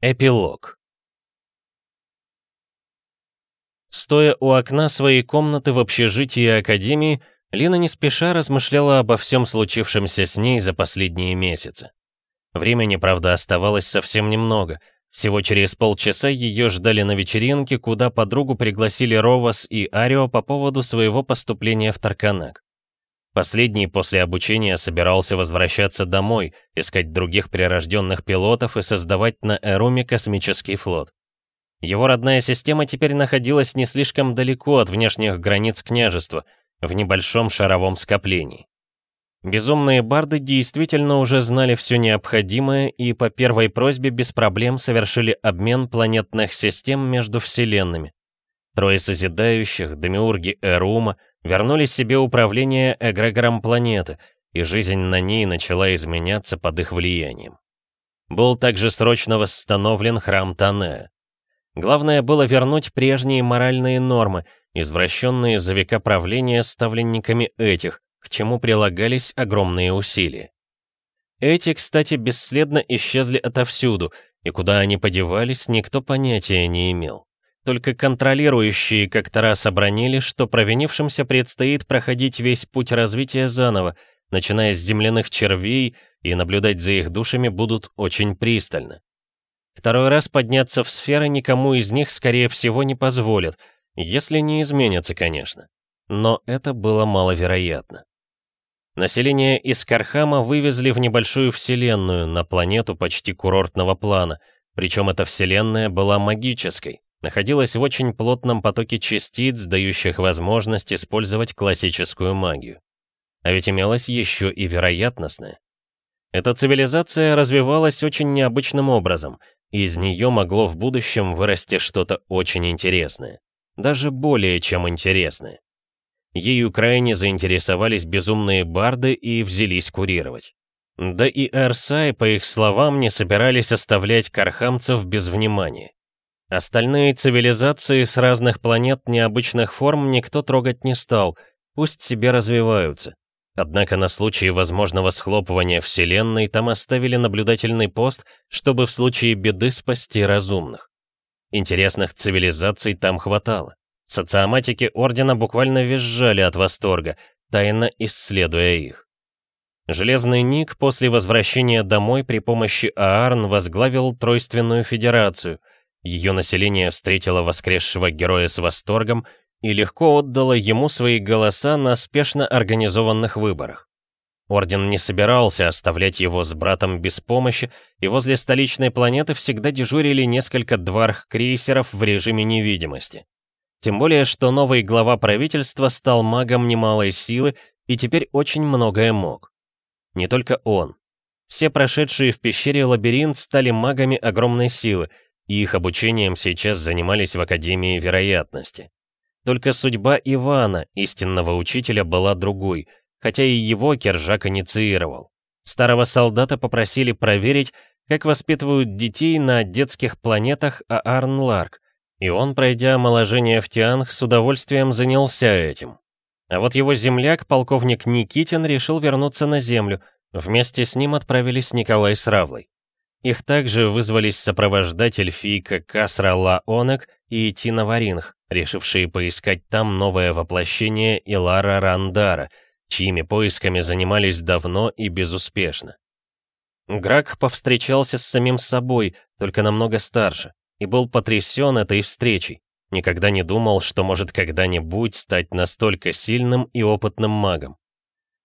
Эпилог Стоя у окна своей комнаты в общежитии Академии, Лина не спеша размышляла обо всем случившемся с ней за последние месяцы. Времени, правда, оставалось совсем немного. Всего через полчаса ее ждали на вечеринке, куда подругу пригласили Ровас и Арио по поводу своего поступления в Тарканак. Последний после обучения собирался возвращаться домой, искать других прирожденных пилотов и создавать на Эруме космический флот. Его родная система теперь находилась не слишком далеко от внешних границ княжества, в небольшом шаровом скоплении. Безумные барды действительно уже знали все необходимое и по первой просьбе без проблем совершили обмен планетных систем между вселенными. Трое созидающих, демиурги Эрума, вернули себе управление эгрегором планеты, и жизнь на ней начала изменяться под их влиянием. Был также срочно восстановлен храм Танея. Главное было вернуть прежние моральные нормы, извращенные за века правления ставленниками этих, к чему прилагались огромные усилия. Эти, кстати, бесследно исчезли отовсюду, и куда они подевались, никто понятия не имел. Только контролирующие как-то раз обронили, что провинившимся предстоит проходить весь путь развития заново, начиная с земляных червей, и наблюдать за их душами будут очень пристально. Второй раз подняться в сферы никому из них, скорее всего, не позволят, если не изменятся, конечно. Но это было маловероятно. Население из Кархама вывезли в небольшую вселенную, на планету почти курортного плана, причем эта вселенная была магической, находилась в очень плотном потоке частиц, дающих возможность использовать классическую магию. А ведь имелась еще и вероятностная. Эта цивилизация развивалась очень необычным образом, и из нее могло в будущем вырасти что-то очень интересное. Даже более чем интересное. Ею крайне заинтересовались безумные барды и взялись курировать. Да и Эрсай, по их словам, не собирались оставлять кархамцев без внимания. Остальные цивилизации с разных планет необычных форм никто трогать не стал, пусть себе развиваются. Однако на случай возможного схлопывания Вселенной там оставили наблюдательный пост, чтобы в случае беды спасти разумных. Интересных цивилизаций там хватало. Социоматики Ордена буквально визжали от восторга, тайно исследуя их. Железный Ник после возвращения домой при помощи Аарн возглавил Тройственную Федерацию. Ее население встретило воскресшего героя с восторгом и легко отдало ему свои голоса на спешно организованных выборах. Орден не собирался оставлять его с братом без помощи, и возле столичной планеты всегда дежурили несколько дварх-крейсеров в режиме невидимости. Тем более, что новый глава правительства стал магом немалой силы и теперь очень многое мог. Не только он. Все прошедшие в пещере лабиринт стали магами огромной силы, и их обучением сейчас занимались в Академии Вероятности. Только судьба Ивана, истинного учителя, была другой, хотя и его Кержак инициировал. Старого солдата попросили проверить, как воспитывают детей на детских планетах Аарн-Ларк, и он, пройдя омоложение в Тианг, с удовольствием занялся этим. А вот его земляк, полковник Никитин, решил вернуться на землю. Вместе с ним отправились Николай с Равлой. Их также вызвались сопровождать эльфийка Касра Лаонек и Тина Варинг, решившие поискать там новое воплощение Илара Рандара, чьими поисками занимались давно и безуспешно. Грак повстречался с самим собой, только намного старше и был потрясен этой встречей. Никогда не думал, что может когда-нибудь стать настолько сильным и опытным магом.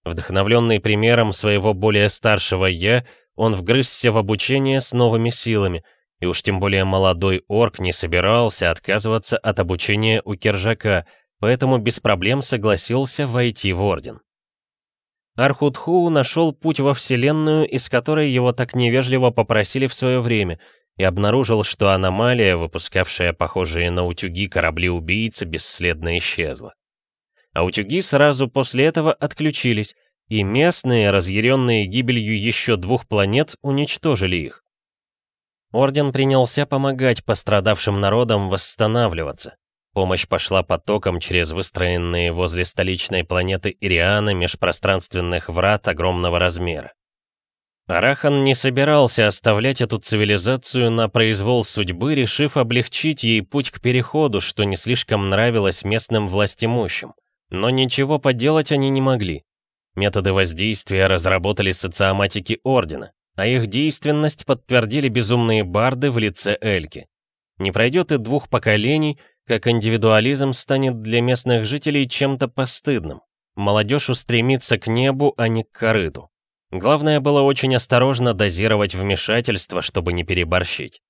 Вдохновленный примером своего более старшего «я», он вгрызся в обучение с новыми силами, и уж тем более молодой орк не собирался отказываться от обучения у Кержака, поэтому без проблем согласился войти в Орден. Архутху нашел путь во Вселенную, из которой его так невежливо попросили в свое время, и обнаружил, что аномалия, выпускавшая похожие на утюги корабли-убийцы, бесследно исчезла. А утюги сразу после этого отключились, и местные, разъяренные гибелью еще двух планет, уничтожили их. Орден принялся помогать пострадавшим народам восстанавливаться. Помощь пошла потоком через выстроенные возле столичной планеты Ириана межпространственных врат огромного размера. Арахан не собирался оставлять эту цивилизацию на произвол судьбы, решив облегчить ей путь к переходу, что не слишком нравилось местным властимущим. Но ничего поделать они не могли. Методы воздействия разработали социоматики Ордена, а их действенность подтвердили безумные барды в лице Эльки. Не пройдет и двух поколений, как индивидуализм станет для местных жителей чем-то постыдным. Молодежь устремится к небу, а не к корыту. Главное было очень осторожно дозировать вмешательство, чтобы не переборщить.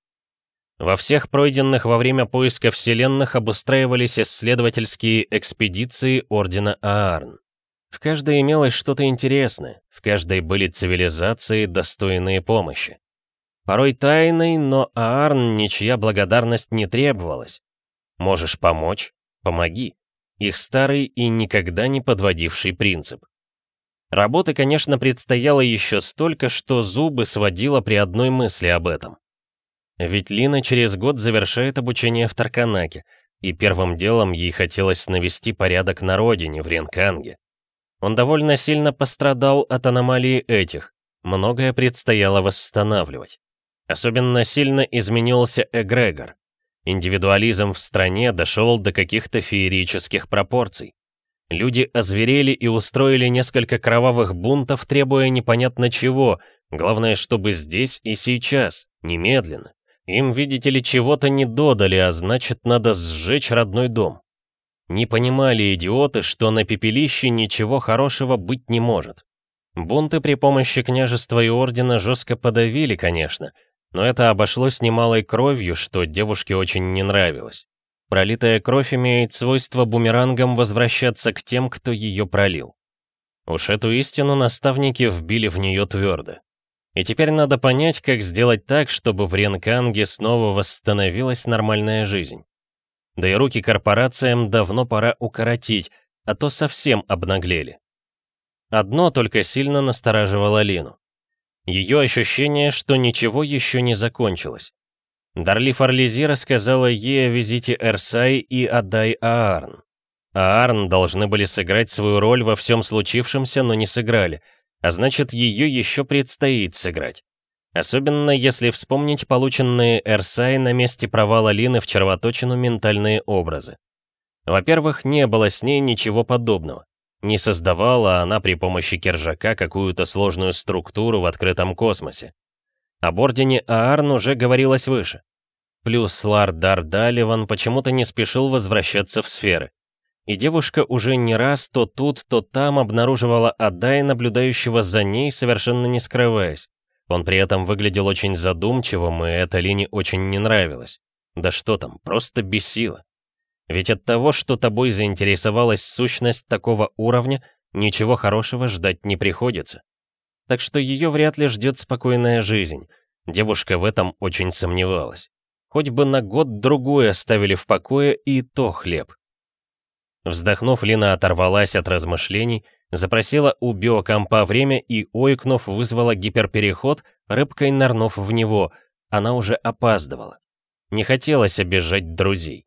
Во всех пройденных во время поиска вселенных обустраивались исследовательские экспедиции Ордена Аарн. В каждой имелось что-то интересное, в каждой были цивилизации, достойные помощи. Порой тайной, но Аарн ничья благодарность не требовалась. Можешь помочь? Помоги. Их старый и никогда не подводивший принцип. Работы, конечно, предстояло еще столько, что зубы сводило при одной мысли об этом. Ведь Лина через год завершает обучение в Тарканаке, и первым делом ей хотелось навести порядок на родине, в Ренканге. Он довольно сильно пострадал от аномалии этих, многое предстояло восстанавливать. Особенно сильно изменился эгрегор. Индивидуализм в стране дошел до каких-то феерических пропорций. Люди озверели и устроили несколько кровавых бунтов, требуя непонятно чего, главное, чтобы здесь и сейчас, немедленно. Им, видите ли, чего-то не додали, а значит, надо сжечь родной дом. Не понимали идиоты, что на пепелище ничего хорошего быть не может. Бунты при помощи княжества и ордена жестко подавили, конечно, но это обошлось немалой кровью, что девушке очень не нравилось. Пролитая кровь имеет свойство бумерангом возвращаться к тем, кто ее пролил. Уж эту истину наставники вбили в нее твердо. И теперь надо понять, как сделать так, чтобы в Ренканге снова восстановилась нормальная жизнь. Да и руки корпорациям давно пора укоротить, а то совсем обнаглели. Одно только сильно настораживало Лину. Ее ощущение, что ничего еще не закончилось. Дарли Фарлизи рассказала ей о визите Эрсай и Адай Аарн. Аарн должны были сыграть свою роль во всем случившемся, но не сыграли, а значит, ее еще предстоит сыграть. Особенно если вспомнить полученные Эрсай на месте провала Лины в червоточину ментальные образы. Во-первых, не было с ней ничего подобного. Не создавала она при помощи киржака какую-то сложную структуру в открытом космосе. Об ордене Аарн уже говорилось выше. Плюс Лардар Даливан почему-то не спешил возвращаться в сферы. И девушка уже не раз то тут, то там обнаруживала Адай, наблюдающего за ней, совершенно не скрываясь. Он при этом выглядел очень задумчивым, и это Лине очень не нравилось. Да что там, просто бесило. Ведь от того, что тобой заинтересовалась сущность такого уровня, ничего хорошего ждать не приходится. Так что ее вряд ли ждет спокойная жизнь. Девушка в этом очень сомневалась. Хоть бы на год-другой оставили в покое и то хлеб. Вздохнув, Лина оторвалась от размышлений, запросила у биокомпа время и, ойкнув, вызвала гиперпереход, рыбкой нырнув в него. Она уже опаздывала. Не хотелось обижать друзей.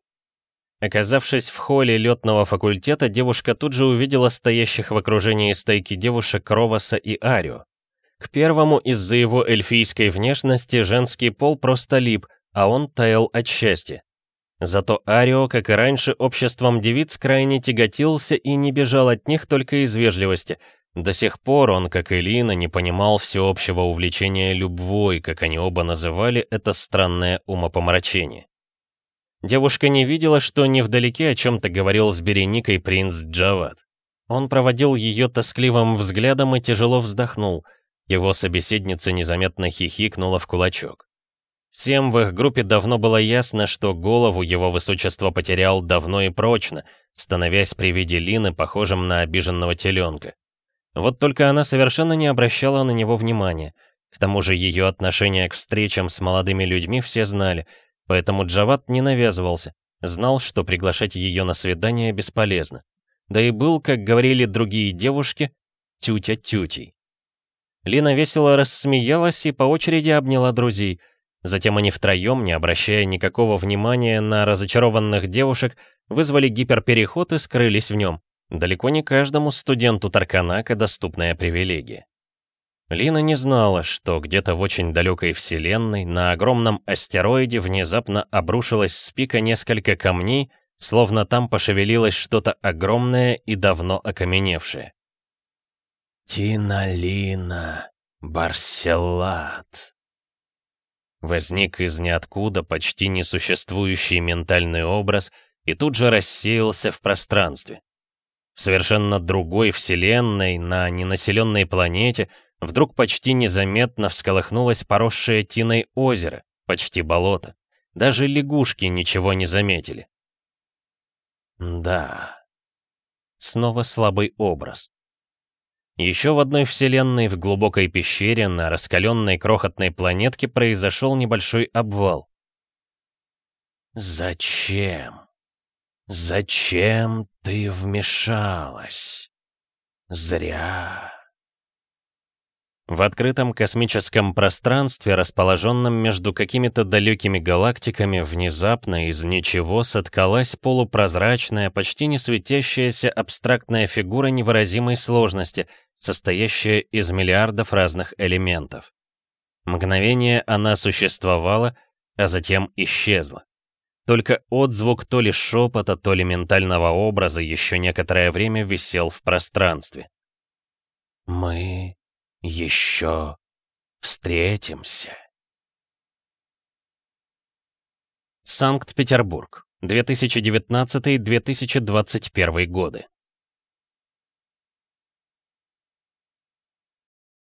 Оказавшись в холле летного факультета, девушка тут же увидела стоящих в окружении стайки девушек Роваса и Арио. К первому из-за его эльфийской внешности женский пол просто лип, а он таял от счастья. Зато Арио, как и раньше, обществом девиц крайне тяготился и не бежал от них только из вежливости. До сих пор он, как и Лина, не понимал всеобщего увлечения любвой, как они оба называли это странное умопомрачение. Девушка не видела, что невдалеке о чем-то говорил с Береникой принц Джават. Он проводил ее тоскливым взглядом и тяжело вздохнул. Его собеседница незаметно хихикнула в кулачок. Всем в их группе давно было ясно, что голову его высочество потерял давно и прочно, становясь при виде Лины похожим на обиженного теленка. Вот только она совершенно не обращала на него внимания. К тому же ее отношение к встречам с молодыми людьми все знали, поэтому Джават не навязывался, знал, что приглашать ее на свидание бесполезно. Да и был, как говорили другие девушки, тютя-тютей. Лина весело рассмеялась и по очереди обняла друзей — Затем они втроем, не обращая никакого внимания на разочарованных девушек, вызвали гиперпереход и скрылись в нем. Далеко не каждому студенту Тарканака доступная привилегия. Лина не знала, что где-то в очень далекой вселенной на огромном астероиде внезапно обрушилось с пика несколько камней, словно там пошевелилось что-то огромное и давно окаменевшее. «Тиналина, Барселат», Возник из ниоткуда почти несуществующий ментальный образ и тут же рассеялся в пространстве. В совершенно другой вселенной, на ненаселенной планете, вдруг почти незаметно всколыхнулось поросшее тиной озеро, почти болото. Даже лягушки ничего не заметили. Да. Снова слабый образ. Еще в одной вселенной в глубокой пещере на раскаленной крохотной планетке произошел небольшой обвал. «Зачем? Зачем ты вмешалась? Зря». В открытом космическом пространстве, расположенном между какими-то далекими галактиками, внезапно из ничего соткалась полупрозрачная, почти не светящаяся абстрактная фигура невыразимой сложности, состоящая из миллиардов разных элементов. Мгновение она существовала, а затем исчезла. Только отзвук то ли шепота, то ли ментального образа еще некоторое время висел в пространстве. «Мы еще встретимся. Санкт-Петербург, 2019-2021 годы.